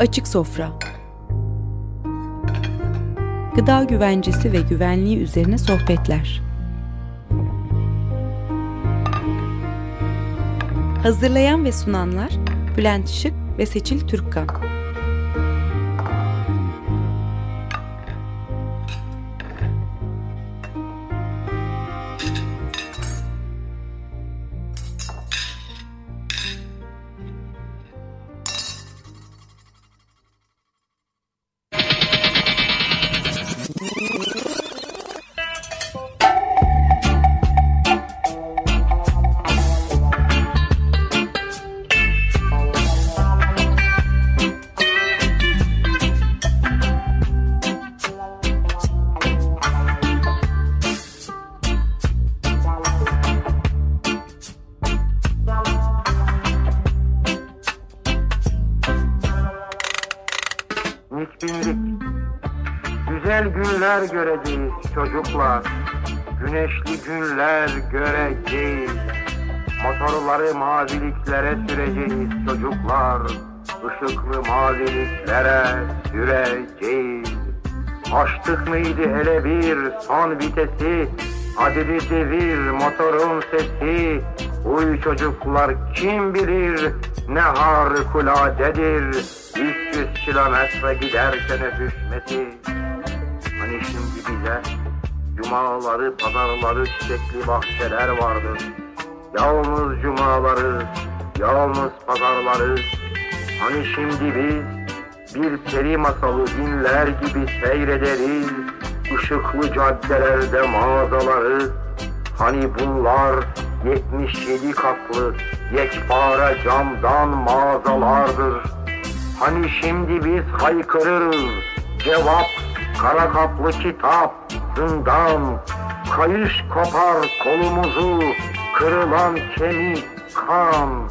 Açık Sofra Gıda güvencesi ve güvenliği üzerine sohbetler. Hazırlayan ve sunanlar Bülent Şık ve Seçil Türkkan. Çocuklar. Güneşli günler göreceğiz. Motorları maviliklere süreceğiz çocuklar. Işıklı maviliklere süreceğiz. Açtık mıydı hele bir son vitesi? Hadi bir devir motorun sesi. Uy çocuklar kim bilir ne harikuladedir. 300 kilometre giderken öpüşmesi. Hani şimdi bize cumaları, pazarları, çiçekli bahçeler vardır. Yalnız cumaları, yalnız pazarları. Hani şimdi biz bir peri masalı dinler gibi seyrederiz. Işıklı caddelerde mağazaları. Hani bunlar 77 katlı yekpare camdan mağazalardır. Hani şimdi biz haykırırız. Cevap Kara kaplı kitap, zindan, kayış kopar kolumuzu, kırılan kemik, kan.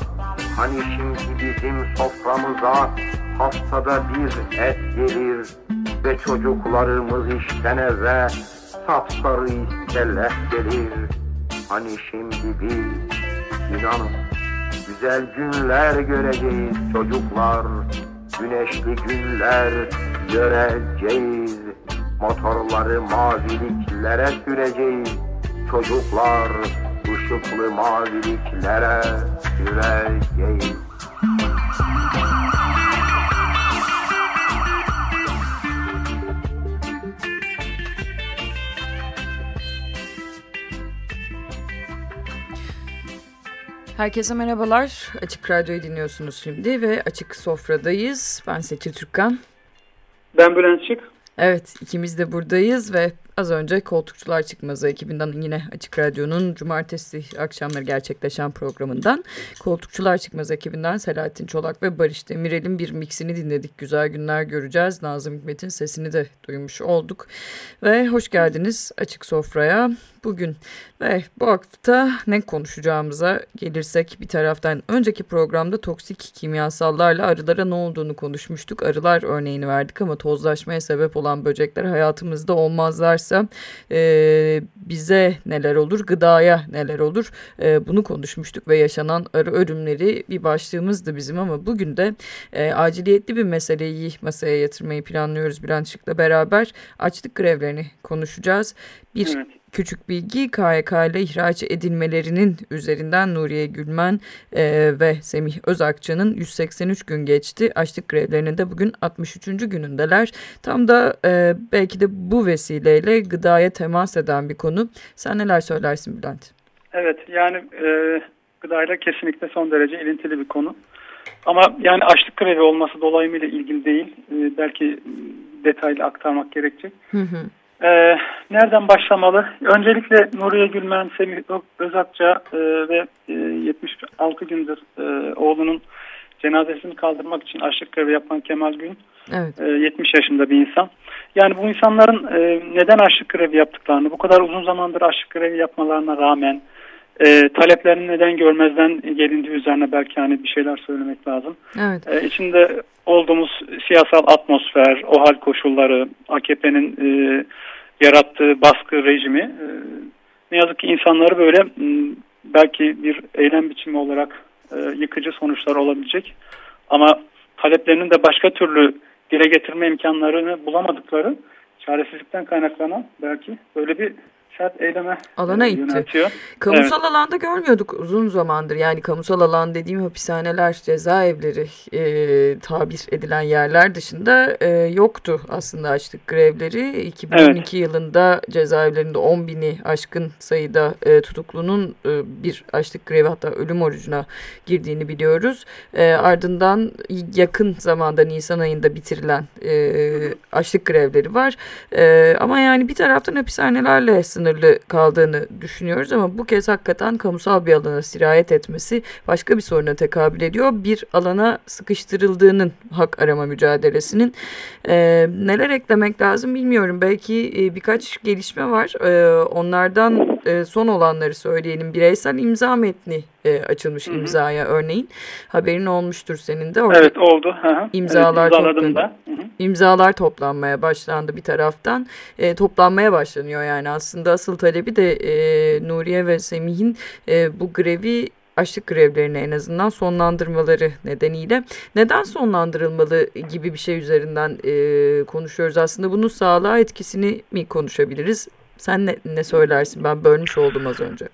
Hani şimdi bizim soframıza haftada bir et gelir ve çocuklarımız işten eve sapsarı iskelet gelir. Hani şimdi biz inanın güzel günler göreceğiz çocuklar, güneşli günler göreceğiz. Motorları maviliklere süreceğiz. Çocuklar ışıklı maviliklere süreceğiz. Herkese merhabalar. Açık Radyo'yu dinliyorsunuz şimdi ve Açık Sofra'dayız. Ben Seçil Türkkan. Ben Bülent Şık. Evet ikimiz de buradayız ve az önce Koltukçular Çıkmazı ekibinden yine Açık Radyo'nun cumartesi akşamları gerçekleşen programından Koltukçular Çıkmazı ekibinden Selahattin Çolak ve Barış Demirel'in bir mixini dinledik. Güzel günler göreceğiz. Nazım Hikmet'in sesini de duymuş olduk. Ve hoş geldiniz Açık Sofra'ya. Bugün ve bu hafta ne konuşacağımıza gelirsek bir taraftan önceki programda toksik kimyasallarla arılara ne olduğunu konuşmuştuk. Arılar örneğini verdik ama tozlaşmaya sebep olan böcekler hayatımızda olmazlarsa e, bize neler olur, gıdaya neler olur e, bunu konuşmuştuk ve yaşanan arı ölümleri bir başlığımızdı bizim ama bugün de e, aciliyetli bir meseleyi masaya yatırmayı planlıyoruz Bülent Şık'la beraber açlık grevlerini konuşacağız. Bir evet küçük bilgi KYK ile ihraç edilmelerinin üzerinden Nuriye Gülmen e, ve Semih Özakçı'nın 183 gün geçti. Açlık grevlerinin de bugün 63. günündeler. Tam da e, belki de bu vesileyle gıdaya temas eden bir konu. Sen neler söylersin Bülent? Evet yani e, gıdayla kesinlikle son derece ilintili bir konu. Ama yani açlık grevi olması dolayımıyla ilgili değil. E, belki detaylı aktarmak gerekecek. Hı hı. Ee, nereden başlamalı? Öncelikle Nuriye Gülmen, Semih Özakça e, ve e, 76 gündür e, oğlunun cenazesini kaldırmak için açlık grevi yapan Kemal Gün. Evet. E, 70 yaşında bir insan. Yani bu insanların e, neden açlık grevi yaptıklarını, bu kadar uzun zamandır açlık grevi yapmalarına rağmen e, taleplerini neden görmezden gelindiği üzerine belki hani bir şeyler söylemek lazım. Evet. E, içinde olduğumuz siyasal atmosfer, o hal koşulları, AKP'nin e, yarattığı baskı rejimi e, ne yazık ki insanları böyle belki bir eylem biçimi olarak e, yıkıcı sonuçlar olabilecek. Ama taleplerinin de başka türlü dile getirme imkanlarını bulamadıkları çaresizlikten kaynaklanan belki böyle bir sert eyleme alana itti. Yöneltiyor. Kamusal evet. alanda görmüyorduk uzun zamandır. Yani kamusal alan dediğim hapishaneler, cezaevleri e, tabir edilen yerler dışında e, yoktu aslında açlık grevleri. 2012 evet. yılında cezaevlerinde 10 bini aşkın sayıda e, tutuklunun e, bir açlık grevi hatta ölüm orucuna girdiğini biliyoruz. E, ardından yakın zamanda Nisan ayında bitirilen e, açlık grevleri var. E, ama yani bir taraftan hapishanelerle sınırlı kaldığını düşünüyoruz ama bu kez hakikaten kamusal bir alana sirayet etmesi başka bir soruna tekabül ediyor. Bir alana sıkıştırıldığının hak arama mücadelesinin e, neler eklemek lazım bilmiyorum. Belki e, birkaç gelişme var. E, onlardan e, son olanları söyleyelim. Bireysel imza metni e, açılmış Hı -hı. imzaya örneğin. Haberin olmuştur senin de. Orada evet oldu. Hı -hı. İmzalar evet. Da. -hı. İmzalar toplanmaya başlandı bir taraftan. E, toplanmaya başlanıyor yani aslında asıl talebi de e, Nuriye ve Semih'in e, bu grevi açlık grevlerini en azından sonlandırmaları nedeniyle neden sonlandırılmalı gibi bir şey üzerinden e, konuşuyoruz aslında bunun sağlığa etkisini mi konuşabiliriz sen ne, ne söylersin? Ben bölmüş oldum az önce.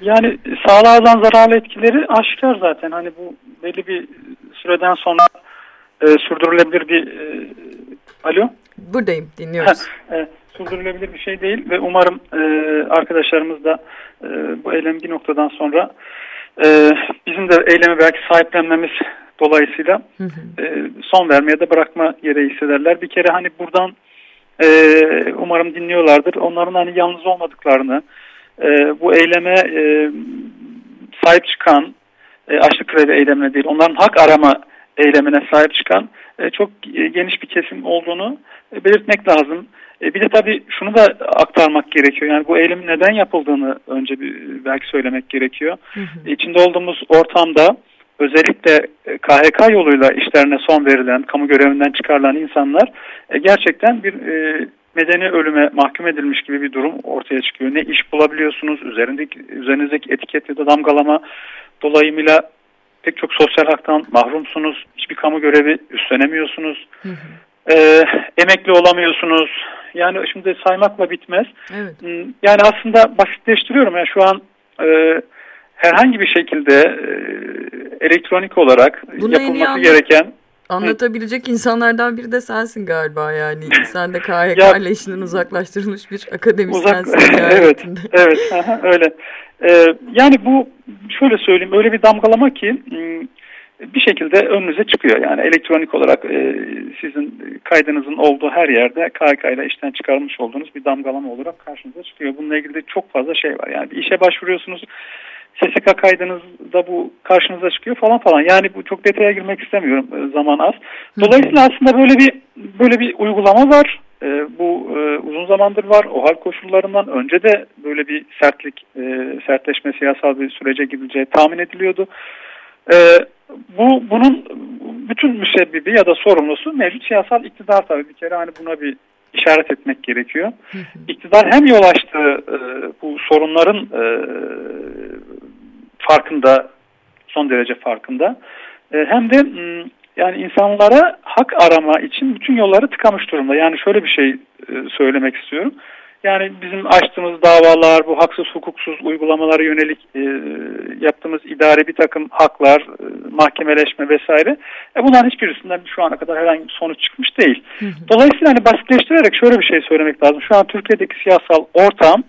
Yani sağlığa zararlı etkileri aşikar zaten. Hani bu belli bir süreden sonra e, sürdürülebilir bir e, alo? Buradayım dinliyoruz. E, sürdürülebilir bir şey değil ve umarım e, arkadaşlarımız da e, bu eylem bir noktadan sonra e, bizim de eylemi belki sahiplenmemiz dolayısıyla E, son vermeye de bırakma gereği hissederler. Bir kere hani buradan e, umarım dinliyorlardır. Onların hani yalnız olmadıklarını, e, bu eyleme e, sahip çıkan e, açlık grevi eylemine değil, onların hak arama eylemine sahip çıkan e, çok geniş bir kesim olduğunu e, belirtmek lazım. E, bir de tabii şunu da aktarmak gerekiyor. Yani bu eylemin neden yapıldığını önce bir, belki söylemek gerekiyor. Hı hı. İçinde olduğumuz ortamda özellikle KHK yoluyla işlerine son verilen, kamu görevinden çıkarılan insanlar e, gerçekten bir e, medeni ölüme mahkum edilmiş gibi bir durum ortaya çıkıyor. Ne iş bulabiliyorsunuz, üzerindeki, üzerinizdeki etiket ya da damgalama dolayımıyla pek çok sosyal haktan mahrumsunuz, hiçbir kamu görevi üstlenemiyorsunuz. Hı hı. E, emekli olamıyorsunuz. Yani şimdi saymakla bitmez. Evet. Hmm, yani aslında basitleştiriyorum. Yani şu an e, herhangi bir şekilde e, elektronik olarak Bunu yapılması gereken Anlatabilecek insanlardan biri de sensin galiba yani. Sen de KHK ile işinden uzaklaştırılmış bir akademisyensin. Uzak, evet, evet öyle. Ee, yani bu şöyle söyleyeyim öyle bir damgalama ki hmm, bir şekilde önünüze çıkıyor. Yani elektronik olarak e, sizin kaydınızın olduğu her yerde KK ile işten çıkarılmış olduğunuz bir damgalama olarak karşınıza çıkıyor. Bununla ilgili de çok fazla şey var. Yani bir işe başvuruyorsunuz. SSK kaydınızda bu karşınıza çıkıyor falan falan. Yani bu çok detaya girmek istemiyorum. E, zaman az. Dolayısıyla aslında böyle bir böyle bir uygulama var. E, bu e, uzun zamandır var. O hal koşullarından önce de böyle bir sertlik, e, sertleşme siyasal bir sürece gidileceği tahmin ediliyordu. E, bu bunun bütün müsebbibi ya da sorumlusu mevcut siyasal iktidar tabii bir kere hani buna bir işaret etmek gerekiyor. İktidar hem yol açtığı e, bu sorunların e, farkında son derece farkında e, hem de m, yani insanlara hak arama için bütün yolları tıkamış durumda. Yani şöyle bir şey e, söylemek istiyorum. Yani bizim açtığımız davalar, bu haksız hukuksuz uygulamalara yönelik e, yaptığımız idari bir takım haklar, e, mahkemeleşme vesaire. E, bunların hiçbirisinden şu ana kadar herhangi bir sonuç çıkmış değil. Dolayısıyla hani basitleştirerek şöyle bir şey söylemek lazım. Şu an Türkiye'deki siyasal ortam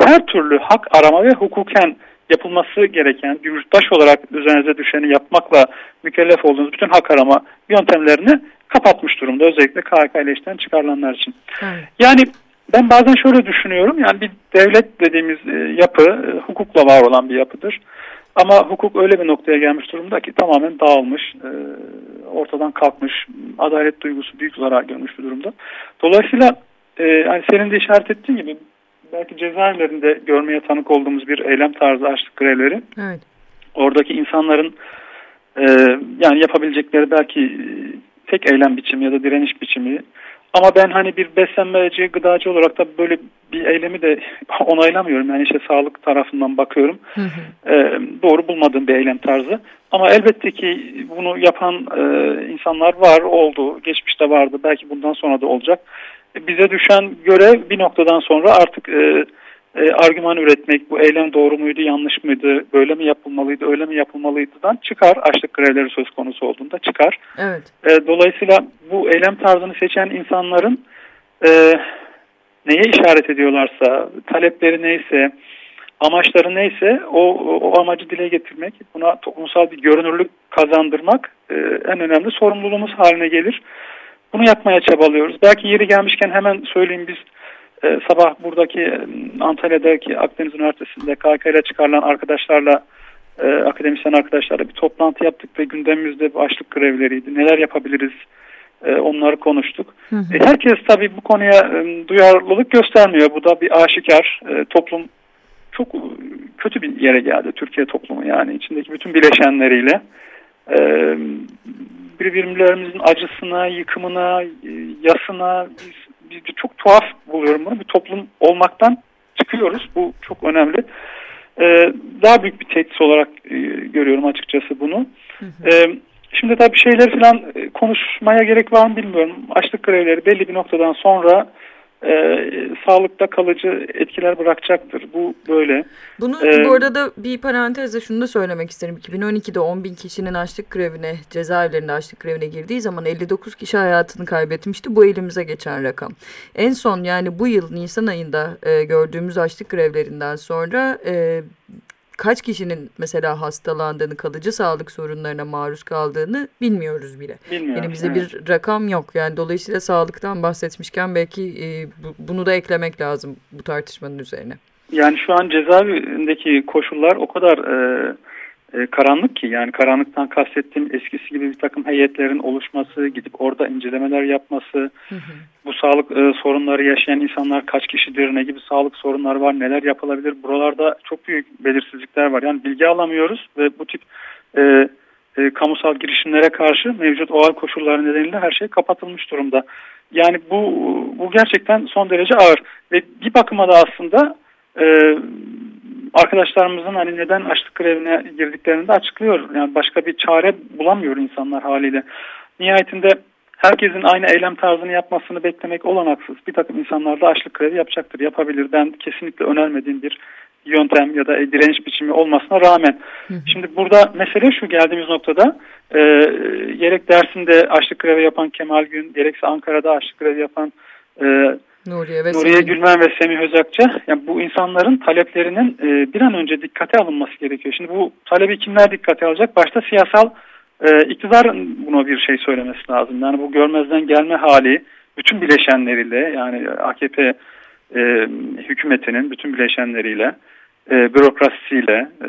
her türlü hak arama ve hukuken yapılması gereken yurttaş olarak üzerinize düşeni yapmakla mükellef olduğunuz bütün hak arama yöntemlerini kapatmış durumda. Özellikle KHK ile işten çıkarılanlar için. Evet. Yani ben bazen şöyle düşünüyorum. Yani bir devlet dediğimiz e, yapı e, hukukla var olan bir yapıdır. Ama hukuk öyle bir noktaya gelmiş durumda ki tamamen dağılmış, e, ortadan kalkmış, adalet duygusu büyük zarar görmüş bir durumda. Dolayısıyla yani senin de işaret ettiğin gibi belki cezaevlerinde görmeye tanık olduğumuz bir eylem tarzı açlık grevleri. Evet. Oradaki insanların yani yapabilecekleri belki tek eylem biçimi ya da direniş biçimi Ama ben hani bir beslenmeci, gıdacı olarak da böyle bir eylemi de onaylamıyorum. Yani işte sağlık tarafından bakıyorum. Hı hı. E, doğru bulmadığım bir eylem tarzı. Ama elbette ki bunu yapan e, insanlar var, oldu. Geçmişte vardı. Belki bundan sonra da olacak. Bize düşen görev bir noktadan sonra artık e, e, argüman üretmek, bu eylem doğru muydu, yanlış mıydı, böyle mi yapılmalıydı, öyle mi yapılmalıydıdan çıkar. Açlık grevleri söz konusu olduğunda çıkar. Evet. E, dolayısıyla bu eylem tarzını seçen insanların e, neye işaret ediyorlarsa, talepleri neyse, amaçları neyse o, o amacı dile getirmek, buna toplumsal bir görünürlük kazandırmak e, en önemli sorumluluğumuz haline gelir. Bunu yapmaya çabalıyoruz. Belki yeri gelmişken hemen söyleyeyim biz e, sabah buradaki e, Antalya'daki Akdeniz Üniversitesi'nde KK ile çıkarılan arkadaşlarla e, akademisyen arkadaşlarla bir toplantı yaptık ve gündemimizde bu açlık grevleriydi. Neler yapabiliriz? E, onları konuştuk. Hı hı. E, herkes tabii bu konuya e, duyarlılık göstermiyor. Bu da bir aşikar. E, toplum çok kötü bir yere geldi Türkiye toplumu yani içindeki bütün bileşenleriyle. E, birbirlerimizin acısına, yıkımına, yasına biz bir, çok tuhaf buluyorum bunu. Bir toplum olmaktan çıkıyoruz. Bu çok önemli. Ee, daha büyük bir tehdit olarak e, görüyorum açıkçası bunu. Hı hı. Ee, şimdi tabii şeyler falan e, konuşmaya gerek var mı bilmiyorum. Açlık grevleri belli bir noktadan sonra e, sağlıkta kalıcı etkiler bırakacaktır. Bu böyle. Bunu ee, bu arada bir parantezle şunu da söylemek isterim. 2012'de 10 bin kişinin açlık grevine, cezaevlerinde açlık grevine girdiği zaman 59 kişi hayatını kaybetmişti. Bu elimize geçen rakam. En son yani bu yıl Nisan ayında e, gördüğümüz açlık grevlerinden sonra e, kaç kişinin mesela hastalandığını, kalıcı sağlık sorunlarına maruz kaldığını bilmiyoruz bile. Bilmiyoruz. Yani bize evet. bir rakam yok. Yani dolayısıyla sağlıktan bahsetmişken belki e, bu, bunu da eklemek lazım bu tartışmanın üzerine. Yani şu an cezaevindeki koşullar o kadar e, e, karanlık ki yani karanlıktan kastettiğim eskisi gibi bir takım heyetlerin oluşması, gidip orada incelemeler yapması, hı hı. bu sağlık e, sorunları yaşayan insanlar kaç kişidir, ne gibi sağlık sorunları var, neler yapılabilir buralarda çok büyük belirsizlikler var. Yani bilgi alamıyoruz ve bu tip e, e, kamusal girişimlere karşı mevcut OAL koşulları nedeniyle her şey kapatılmış durumda. Yani bu bu gerçekten son derece ağır ve bir bakıma da aslında e, arkadaşlarımızın hani neden açlık grevine girdiklerini de açıklıyor. Yani başka bir çare bulamıyor insanlar haliyle. Nihayetinde herkesin aynı eylem tarzını yapmasını beklemek olanaksız. Bir takım insanlar da açlık grevi yapacaktır, yapabilir. Ben kesinlikle önermediğim bir yöntem ya da direniş biçimi olmasına rağmen. Hı. Şimdi burada mesele şu geldiğimiz noktada e, gerek Dersim'de açlık grevi yapan Kemal Gün, gerekse Ankara'da açlık grevi yapan e, Nuriye, ve Nuriye Gülmen ve Semih Özakça yani bu insanların taleplerinin e, bir an önce dikkate alınması gerekiyor. Şimdi bu talebi kimler dikkate alacak? Başta siyasal e, iktidarın buna bir şey söylemesi lazım. Yani bu görmezden gelme hali bütün bileşenleriyle yani AKP e, hükümetinin bütün bileşenleriyle, e, bürokrasisiyle, e,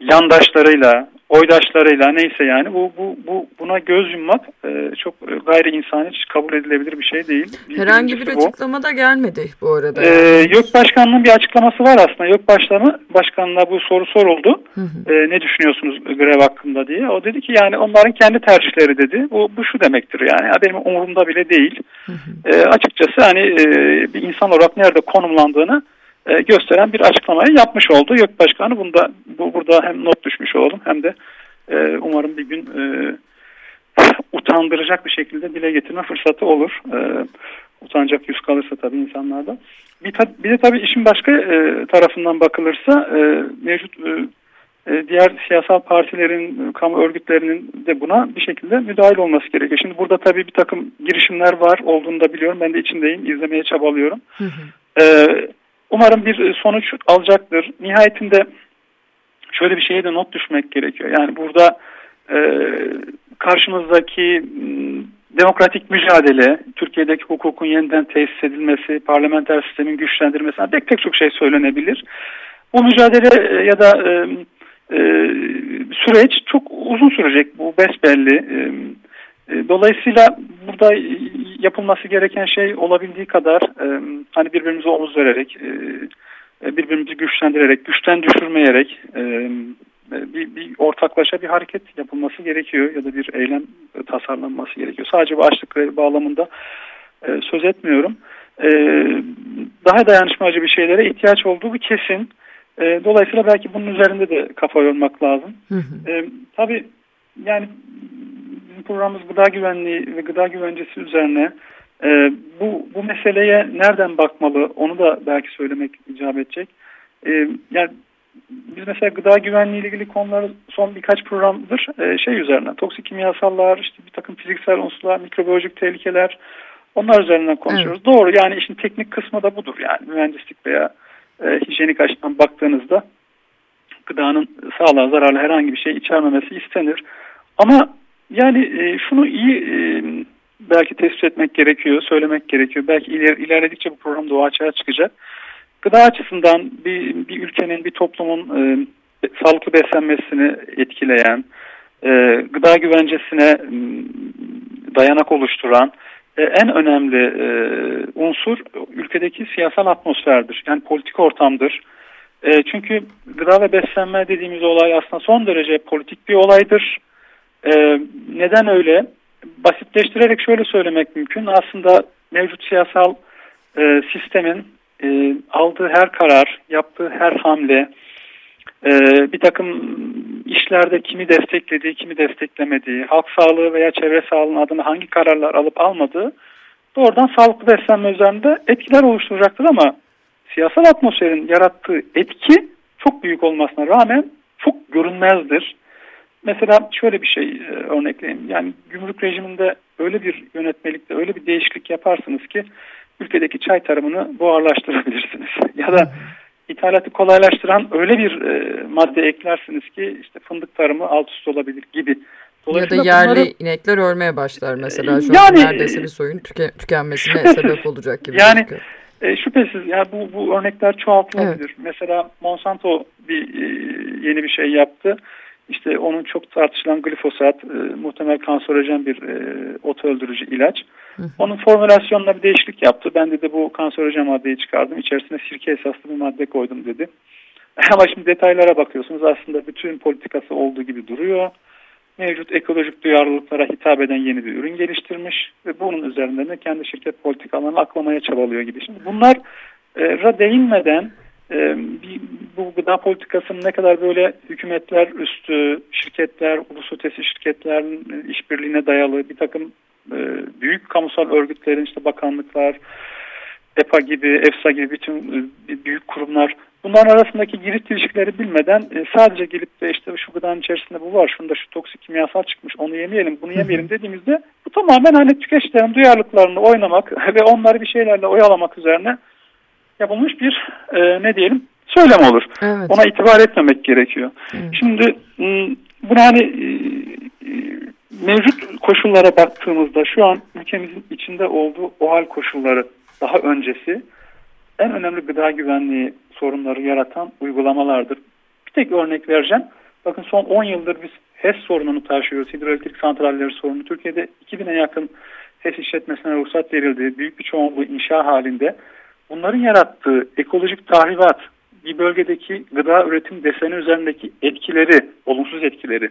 yandaşlarıyla, oydaşlarıyla neyse yani bu, bu, bu buna göz yummak e, çok gayri insani hiç kabul edilebilir bir şey değil. Herhangi bir bu. açıklama da gelmedi bu arada. Ee, YÖK Başkanı'nın bir açıklaması var aslında. YÖK Başkanı, Başkanı'na bu soru soruldu. Hı hı. E, ne düşünüyorsunuz grev hakkında diye. O dedi ki yani onların kendi tercihleri dedi. Bu, bu şu demektir yani benim umurumda bile değil. Hı hı. E, açıkçası hani e, bir insan olarak nerede konumlandığını e, gösteren bir açıklamayı yapmış oldu. YÖK Başkanı bunda bu, burada hem not düşmüş olalım hem de e, umarım bir gün e, utandıracak bir şekilde dile getirme fırsatı olur. E, utanacak yüz kalırsa tabii insanlarda. Bir, bir de tabii işin başka e, tarafından bakılırsa e, mevcut e, e, diğer siyasal partilerin, kamu örgütlerinin de buna bir şekilde müdahil olması gerekiyor. Şimdi burada tabii bir takım girişimler var olduğunu da biliyorum. Ben de içindeyim, izlemeye çabalıyorum. Hı hı. E, Umarım bir sonuç alacaktır. Nihayetinde şöyle bir şeye de not düşmek gerekiyor. Yani burada e, karşımızdaki demokratik mücadele, Türkiye'deki hukukun yeniden tesis edilmesi, parlamenter sistemin güçlendirmesi, pek pek çok şey söylenebilir. Bu mücadele e, ya da e, e, süreç çok uzun sürecek bu besbelli. E, e, dolayısıyla burada yapılması gereken şey olabildiği kadar e, hani birbirimize omuz vererek, e, birbirimizi güçlendirerek, güçten düşürmeyerek bir, bir ortaklaşa bir hareket yapılması gerekiyor ya da bir eylem tasarlanması gerekiyor. Sadece bu açlık bağlamında e, söz etmiyorum. E, daha dayanışmacı bir şeylere ihtiyaç olduğu bir kesin. E, dolayısıyla belki bunun üzerinde de kafa yormak lazım. Hı hı. E, tabii yani bizim programımız gıda güvenliği ve gıda güvencesi üzerine e, bu, bu meseleye nereden bakmalı onu da belki söylemek icap edecek. E, yani biz mesela gıda güvenliği ile ilgili konuları son birkaç programdır e, şey üzerine toksik kimyasallar, işte bir takım fiziksel unsurlar, mikrobiyolojik tehlikeler onlar üzerinden konuşuyoruz. Evet. Doğru yani işin teknik kısmı da budur yani mühendislik veya e, hijyenik açıdan baktığınızda gıdanın sağlığa zararlı herhangi bir şey içermemesi istenir. Ama yani e, şunu iyi e, belki tespit etmek gerekiyor, söylemek gerekiyor. Belki iler, ilerledikçe bu program daha açığa çıkacak. Gıda açısından bir, bir ülkenin, bir toplumun e, sağlıklı beslenmesini etkileyen, e, gıda güvencesine dayanak oluşturan e, en önemli e, unsur ülkedeki siyasal atmosferdir. Yani politik ortamdır. E, çünkü gıda ve beslenme dediğimiz olay aslında son derece politik bir olaydır. E, neden öyle? Basitleştirerek şöyle söylemek mümkün. Aslında mevcut siyasal e, sistemin e, aldığı her karar, yaptığı her hamle, e, bir takım işlerde kimi desteklediği, kimi desteklemediği, halk sağlığı veya çevre sağlığı adına hangi kararlar alıp almadığı doğrudan sağlıklı beslenme üzerinde etkiler oluşturacaktır ama siyasal atmosferin yarattığı etki çok büyük olmasına rağmen çok görünmezdir. Mesela şöyle bir şey e, örnekleyeyim. Yani gümrük rejiminde öyle bir yönetmelikte öyle bir değişiklik yaparsınız ki ülkedeki çay tarımını buharlaştırabilirsiniz. ya da ithalatı kolaylaştıran öyle bir e, madde eklersiniz ki işte fındık tarımı alt üst olabilir gibi. Ya da yerli bunları, inekler örmeye başlar mesela. Şu yani, an neredeyse bir soyun tüke, tükenmesine şüphesiz, sebep olacak gibi. Yani e, şüphesiz yani bu, bu örnekler çoğaltılabilir. Evet. Mesela Monsanto bir e, yeni bir şey yaptı. İşte onun çok tartışılan glifosat e, muhtemel kanserojen bir e, ot öldürücü ilaç. Hı hı. Onun formülasyonuna bir değişiklik yaptı. Ben de, de bu kanserojen maddeyi çıkardım. İçerisine sirke esaslı bir madde koydum dedi. Ama şimdi detaylara bakıyorsunuz aslında bütün politikası olduğu gibi duruyor. Mevcut ekolojik duyarlılıklara hitap eden yeni bir ürün geliştirmiş ve bunun üzerinden de kendi şirket politikalarını aklamaya çabalıyor gibi. Şimdi bunlara değinmeden e, bu gıda politikasının ne kadar böyle hükümetler üstü, şirketler, ulus ötesi şirketlerin işbirliğine dayalı bir takım e, büyük kamusal örgütlerin işte bakanlıklar, EPA gibi, EFSA gibi bütün e, büyük kurumlar bunların arasındaki girift ilişkileri bilmeden e, sadece gelip de işte şu gıdanın içerisinde bu var, şunda şu toksik kimyasal çıkmış, onu yemeyelim, bunu yemeyelim dediğimizde bu tamamen hani tüketicilerin duyarlılıklarını oynamak ve onları bir şeylerle oyalamak üzerine yapılmış bir e, ne diyelim söylem olur. Evet. Ona itibar etmemek gerekiyor. Evet. Şimdi bunu hani e, mevcut koşullara baktığımızda şu an ülkemizin içinde olduğu o hal koşulları daha öncesi en önemli gıda güvenliği sorunları yaratan uygulamalardır. Bir tek örnek vereceğim. Bakın son 10 yıldır biz HES sorununu taşıyoruz. Hidroelektrik santralleri sorunu. Türkiye'de 2000'e yakın HES işletmesine ruhsat verildi. Büyük bir çoğunluğu inşa halinde. Bunların yarattığı ekolojik tahribat, bir bölgedeki gıda üretim deseni üzerindeki etkileri, olumsuz etkileri,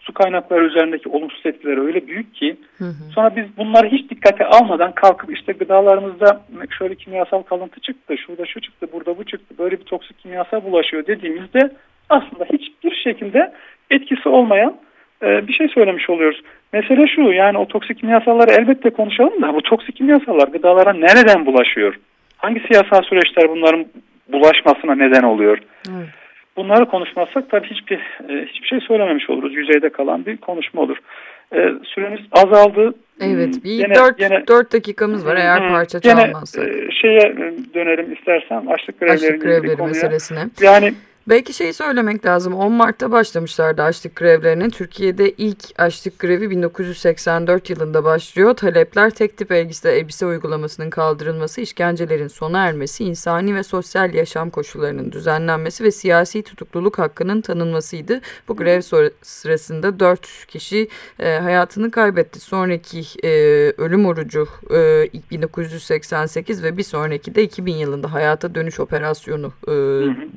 su kaynakları üzerindeki olumsuz etkileri öyle büyük ki hı hı. sonra biz bunları hiç dikkate almadan kalkıp işte gıdalarımızda şöyle kimyasal kalıntı çıktı, şurada şu çıktı, burada bu çıktı, böyle bir toksik kimyasal bulaşıyor dediğimizde aslında hiçbir şekilde etkisi olmayan e, bir şey söylemiş oluyoruz. Mesele şu yani o toksik kimyasalları elbette konuşalım da bu toksik kimyasallar gıdalara nereden bulaşıyor? Hangi siyasal süreçler bunların bulaşmasına neden oluyor? Evet. Bunları konuşmazsak tabii hiçbir e, hiçbir şey söylememiş oluruz. Yüzeyde kalan bir konuşma olur. E, süremiz azaldı. Evet. Bir gene, 4, gene, 4 dakikamız var eğer parça gene, çalmazsak. E, şeye dönelim istersen açlık grevlerinin açlık grevleri meselesine. Yani Belki şeyi söylemek lazım. 10 Mart'ta başlamışlardı açlık grevlerine. Türkiye'de ilk açlık grevi 1984 yılında başlıyor. Talepler tek tip elbise, elbise uygulamasının kaldırılması, işkencelerin sona ermesi, insani ve sosyal yaşam koşullarının düzenlenmesi ve siyasi tutukluluk hakkının tanınmasıydı. Bu grev sırasında 4 kişi e, hayatını kaybetti. Sonraki e, ölüm orucu e, 1988 ve bir sonraki de 2000 yılında hayata dönüş operasyonu e,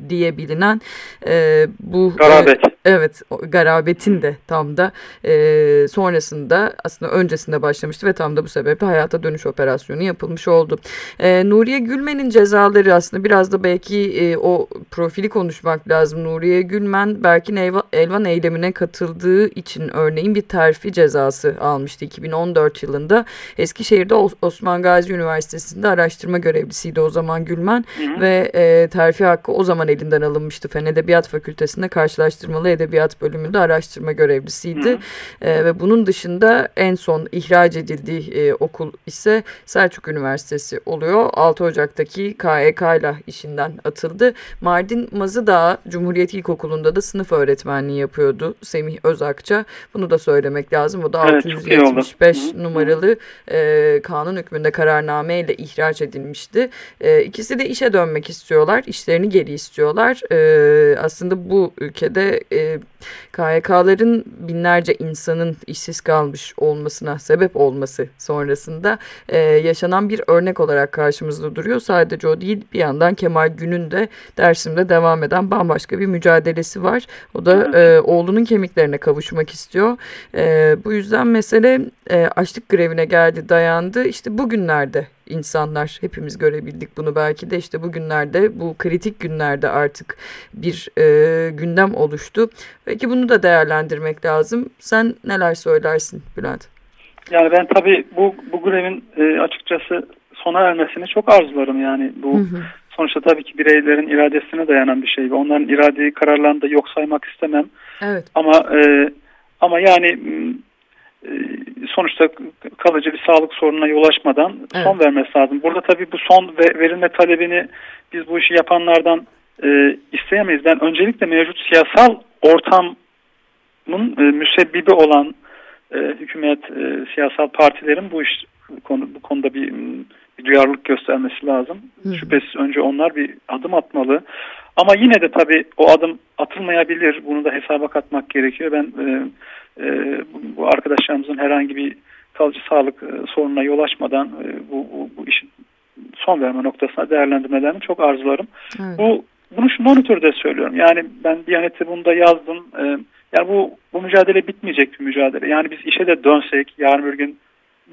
diye bilinen e, bu Garabet. E, Evet garabetin de tam da e, sonrasında aslında öncesinde başlamıştı ve tam da bu sebeple hayata dönüş operasyonu yapılmış oldu. E, Nuriye Gülmen'in cezaları aslında biraz da belki e, o profili konuşmak lazım. Nuriye Gülmen Berkin Elvan eylemine katıldığı için örneğin bir terfi cezası almıştı 2014 yılında. Eskişehir'de Osman Gazi Üniversitesi'nde araştırma görevlisiydi o zaman Gülmen hı hı. ve e, terfi hakkı o zaman elinden alınmıştı. Fen Edebiyat Fakültesi'nde karşılaştırmalı edebiyat bölümünde araştırma görevlisiydi. Hı hı. E, ve bunun dışında en son ihraç edildiği e, okul ise Selçuk Üniversitesi oluyor. 6 Ocak'taki KEK ile işinden atıldı. Mardin Mazıdağ Cumhuriyet İlkokulu'nda da sınıf öğretmenliği yapıyordu Semih Özakça. Bunu da söylemek lazım. O da evet, 675 numaralı e, kanun hükmünde kararname ile ihraç edilmişti. E, ikisi de işe dönmek istiyorlar. İşlerini geri istiyorlar. E, aslında bu ülkede e, KYK'ların binlerce insanın işsiz kalmış olmasına sebep olması sonrasında e, yaşanan bir örnek olarak karşımızda duruyor. Sadece o değil bir yandan Kemal Gün'ün de Dersim'de devam eden bambaşka bir mücadelesi var. O da e, oğlunun kemiklerine kavuşmak istiyor. E, bu yüzden mesele e, açlık grevine geldi dayandı. İşte bugünlerde insanlar hepimiz görebildik bunu belki de işte bugünlerde bu kritik günlerde artık bir e, gündem oluştu. Belki bunu da değerlendirmek lazım. Sen neler söylersin Bülent? Yani ben tabii bu, bu grevin e, açıkçası sona ermesini çok arzularım yani bu hı hı. sonuçta tabii ki bireylerin iradesine dayanan bir şey ve onların iradeyi kararlarını da yok saymak istemem. Evet. Ama e, ama yani sonuçta kalıcı bir sağlık sorununa yol açmadan evet. son vermesi lazım. Burada tabii bu son verilme talebini biz bu işi yapanlardan e, isteyemeyiz. Ben öncelikle mevcut siyasal ortamın e, müsebbibi olan e, hükümet, e, siyasal partilerin bu iş konu, bu konuda bir, bir duyarlılık göstermesi lazım. Hı. Şüphesiz önce onlar bir adım atmalı. Ama yine de tabii o adım atılmayabilir. Bunu da hesaba katmak gerekiyor. Ben e, e, bu arkadaşlarımızın herhangi bir kalıcı sağlık e, sorununa yol açmadan e, bu, bu, bu işin son verme noktasına değerlendirmelerini çok arzularım. Evet. Bu bunu şu monitörde söylüyorum. Yani ben Diyanet'e bunu da yazdım. E, yani bu bu mücadele bitmeyecek bir mücadele. Yani biz işe de dönsek yarın bir gün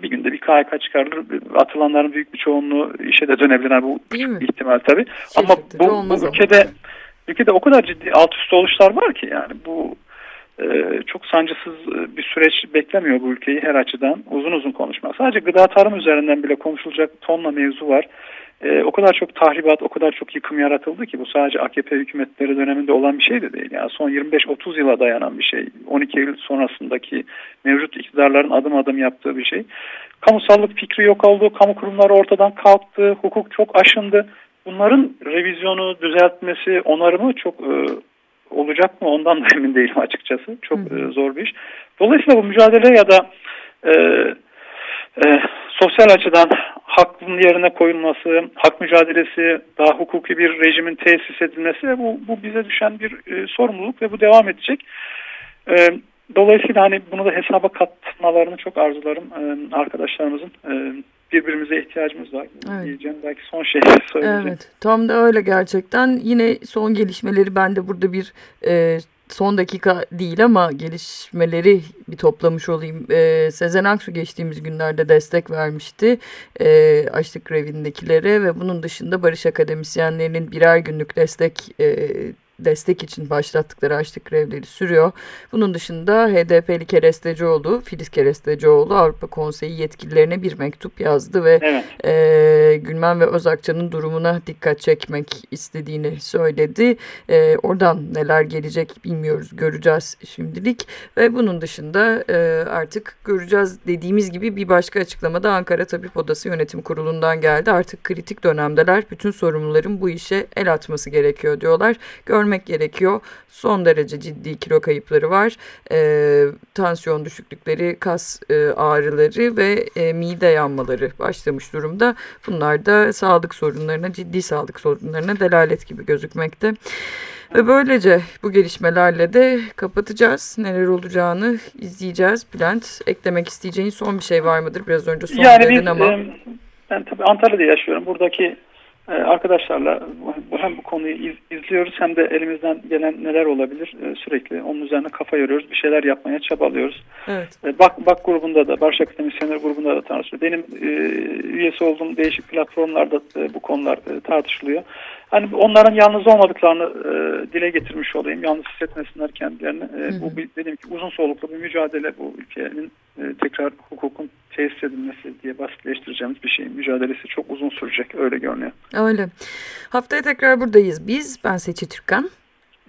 bir günde bir KHK çıkarılır. Atılanların büyük bir çoğunluğu işe de dönebilir. Yani bu ihtimal tabii. Ama bu, bu ülkede ülkede o kadar ciddi alt üst oluşlar var ki yani bu çok sancısız e, bir süreç beklemiyor bu ülkeyi her açıdan. Uzun uzun konuşmak. Sadece gıda tarım üzerinden bile konuşulacak tonla mevzu var. Ee, o kadar çok tahribat, o kadar çok yıkım yaratıldı ki bu sadece AKP hükümetleri döneminde olan bir şey de değil. Yani son 25-30 yıla dayanan bir şey. 12 Eylül sonrasındaki mevcut iktidarların adım adım yaptığı bir şey. Kamusallık fikri yok oldu, kamu kurumları ortadan kalktı, hukuk çok aşındı. Bunların revizyonu, düzeltmesi, onarımı çok e, olacak mı ondan da emin değilim açıkçası. Çok e, zor bir iş. Dolayısıyla bu mücadele ya da e, e, sosyal açıdan hakkın yerine koyulması, hak mücadelesi, daha hukuki bir rejimin tesis edilmesi bu, bu bize düşen bir e, sorumluluk ve bu devam edecek. E, dolayısıyla hani bunu da hesaba katmalarını çok arzularım e, arkadaşlarımızın. E, birbirimize ihtiyacımız var evet. diyeceğim. Belki son şey söyleyeceğim. Evet tam da öyle gerçekten. Yine son gelişmeleri ben de burada bir e, son dakika değil ama gelişmeleri bir toplamış olayım. E, Sezen Aksu geçtiğimiz günlerde destek vermişti e, açlık grevindekilere ve bunun dışında Barış Akademisyenlerinin birer günlük destek e, destek için başlattıkları açlık grevleri sürüyor. Bunun dışında HDP'li Kerestecioğlu, Filiz Kerestecioğlu Avrupa Konseyi yetkililerine bir mektup yazdı ve evet. e, Gülmen ve Özakçı'nın durumuna dikkat çekmek istediğini söyledi. E, oradan neler gelecek bilmiyoruz, göreceğiz şimdilik. Ve bunun dışında e, artık göreceğiz dediğimiz gibi bir başka açıklamada Ankara Tabip Odası Yönetim Kurulu'ndan geldi. Artık kritik dönemdeler. Bütün sorumluların bu işe el atması gerekiyor diyorlar. Görme görmek gerekiyor. Son derece ciddi kilo kayıpları var. E, tansiyon düşüklükleri, kas e, ağrıları ve e, mide yanmaları başlamış durumda. Bunlar da sağlık sorunlarına, ciddi sağlık sorunlarına delalet gibi gözükmekte. Ve böylece bu gelişmelerle de kapatacağız. Neler olacağını izleyeceğiz. Bülent, eklemek isteyeceğin son bir şey var mıdır? Biraz önce son yani dedin biz, ama. E, ben tabii Antalya'da yaşıyorum. Buradaki arkadaşlarla hem bu konuyu iz, izliyoruz hem de elimizden gelen neler olabilir e, sürekli onun üzerine kafa yoruyoruz. Bir şeyler yapmaya çabalıyoruz. Evet. E, bak Bak grubunda da Barış Akademisyenler grubunda da tartışılıyor. Benim e, üyesi olduğum değişik platformlarda e, bu konular e, tartışılıyor. Hani onların yalnız olmadıklarını e, dile getirmiş olayım. Yalnız hissetmesinler kendilerini. E, hı hı. Bu dediğim ki uzun soluklu bir mücadele bu ülkenin e, tekrar hukukun tesis edilmesi diye basitleştireceğimiz bir şey. Mücadelesi çok uzun sürecek öyle görünüyor. Öyle. Haftaya tekrar buradayız biz. Ben Seçil Türkan.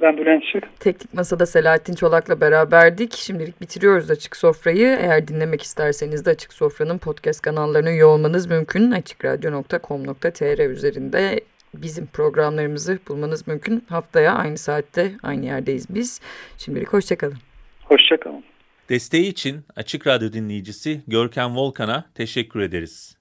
Ben Bülent Şık. Teknik Masa'da Selahattin Çolak'la beraberdik. Şimdilik bitiriyoruz Açık Sofra'yı. Eğer dinlemek isterseniz de Açık Sofra'nın podcast kanallarına üye olmanız mümkün. açıkradyo.com.tr üzerinde bizim programlarımızı bulmanız mümkün. Haftaya aynı saatte aynı yerdeyiz biz. Şimdilik hoşçakalın. Hoşçakalın. Desteği için Açık Radyo dinleyicisi Görkem Volkan'a teşekkür ederiz.